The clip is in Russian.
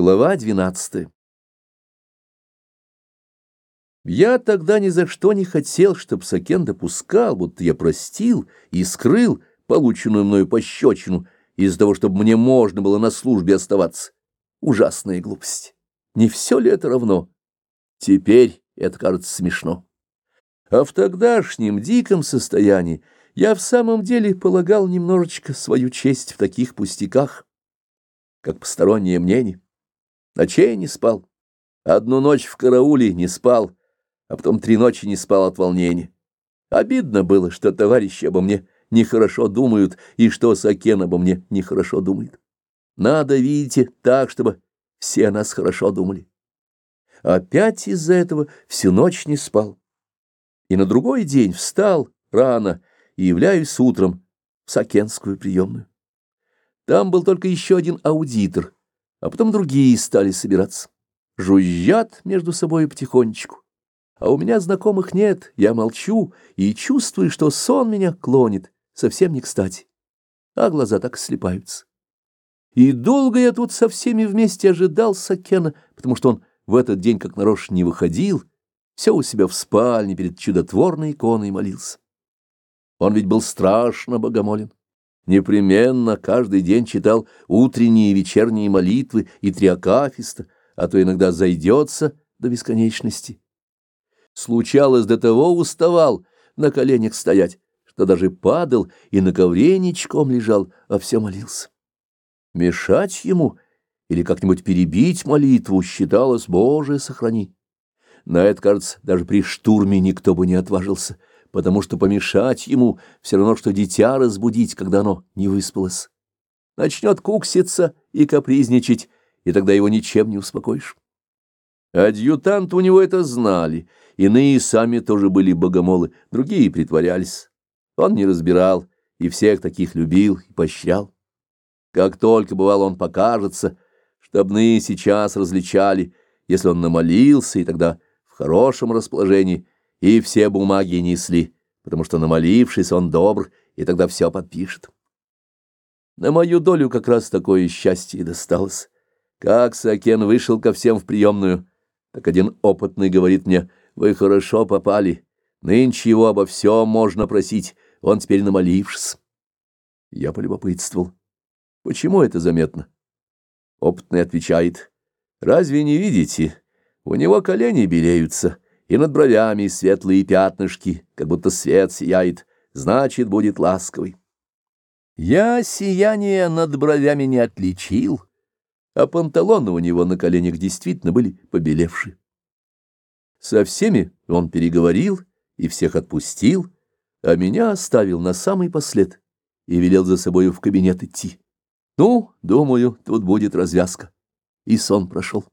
Глава 12 Я тогда ни за что не хотел, чтоб Сакен допускал, будто я простил и скрыл полученную мною пощечину из-за того, чтобы мне можно было на службе оставаться. Ужасная глупость. Не все ли это равно? Теперь это кажется смешно. А в тогдашнем диком состоянии я в самом деле полагал немножечко свою честь в таких пустяках, как постороннее мнение. Ночей не спал. Одну ночь в карауле не спал, а потом три ночи не спал от волнения. Обидно было, что товарищи обо мне нехорошо думают, и что Сакен обо мне нехорошо думает. Надо, видите, так, чтобы все о нас хорошо думали. Опять из-за этого всю ночь не спал. И на другой день встал рано и являюсь утром в Сакенскую приемную. Там был только еще один аудитор — а потом другие стали собираться. Жужжат между собой потихонечку. А у меня знакомых нет, я молчу и чувствую, что сон меня клонит, совсем не кстати. А глаза так слепаются. И долго я тут со всеми вместе ожидал Сакена, потому что он в этот день как нарочно не выходил, все у себя в спальне перед чудотворной иконой молился. Он ведь был страшно богомолен непременно каждый день читал утренние и вечерние молитвы и три акафиста, а то иногда зайдется до бесконечности. Случалось, до того уставал на коленях стоять, что даже падал и на ковре ничком лежал, а все молился. Мешать ему или как-нибудь перебить молитву считалось «Боже, сохрани». На это, кажется, даже при штурме никто бы не отважился — потому что помешать ему все равно, что дитя разбудить, когда оно не выспалось. Начнет кукситься и капризничать, и тогда его ничем не успокоишь. Адъютанты у него это знали, иные сами тоже были богомолы, другие притворялись. Он не разбирал, и всех таких любил и поощрял. Как только, бывало, он покажется, штабные сейчас различали, если он намолился, и тогда в хорошем расположении — и все бумаги несли, потому что, намолившись, он добр, и тогда все подпишет. На мою долю как раз такое счастье досталось. Как Сакен вышел ко всем в приемную, так один опытный говорит мне, «Вы хорошо попали, нынче его обо всем можно просить, он теперь намолившись». Я полюбопытствовал, почему это заметно? Опытный отвечает, «Разве не видите? У него колени белеются» и над бровями светлые пятнышки, как будто свет сияет, значит, будет ласковый. Я сияние над бровями не отличил, а панталоны у него на коленях действительно были побелевшие. Со всеми он переговорил и всех отпустил, а меня оставил на самый послед и велел за собою в кабинет идти. Ну, думаю, тут будет развязка. И сон прошел.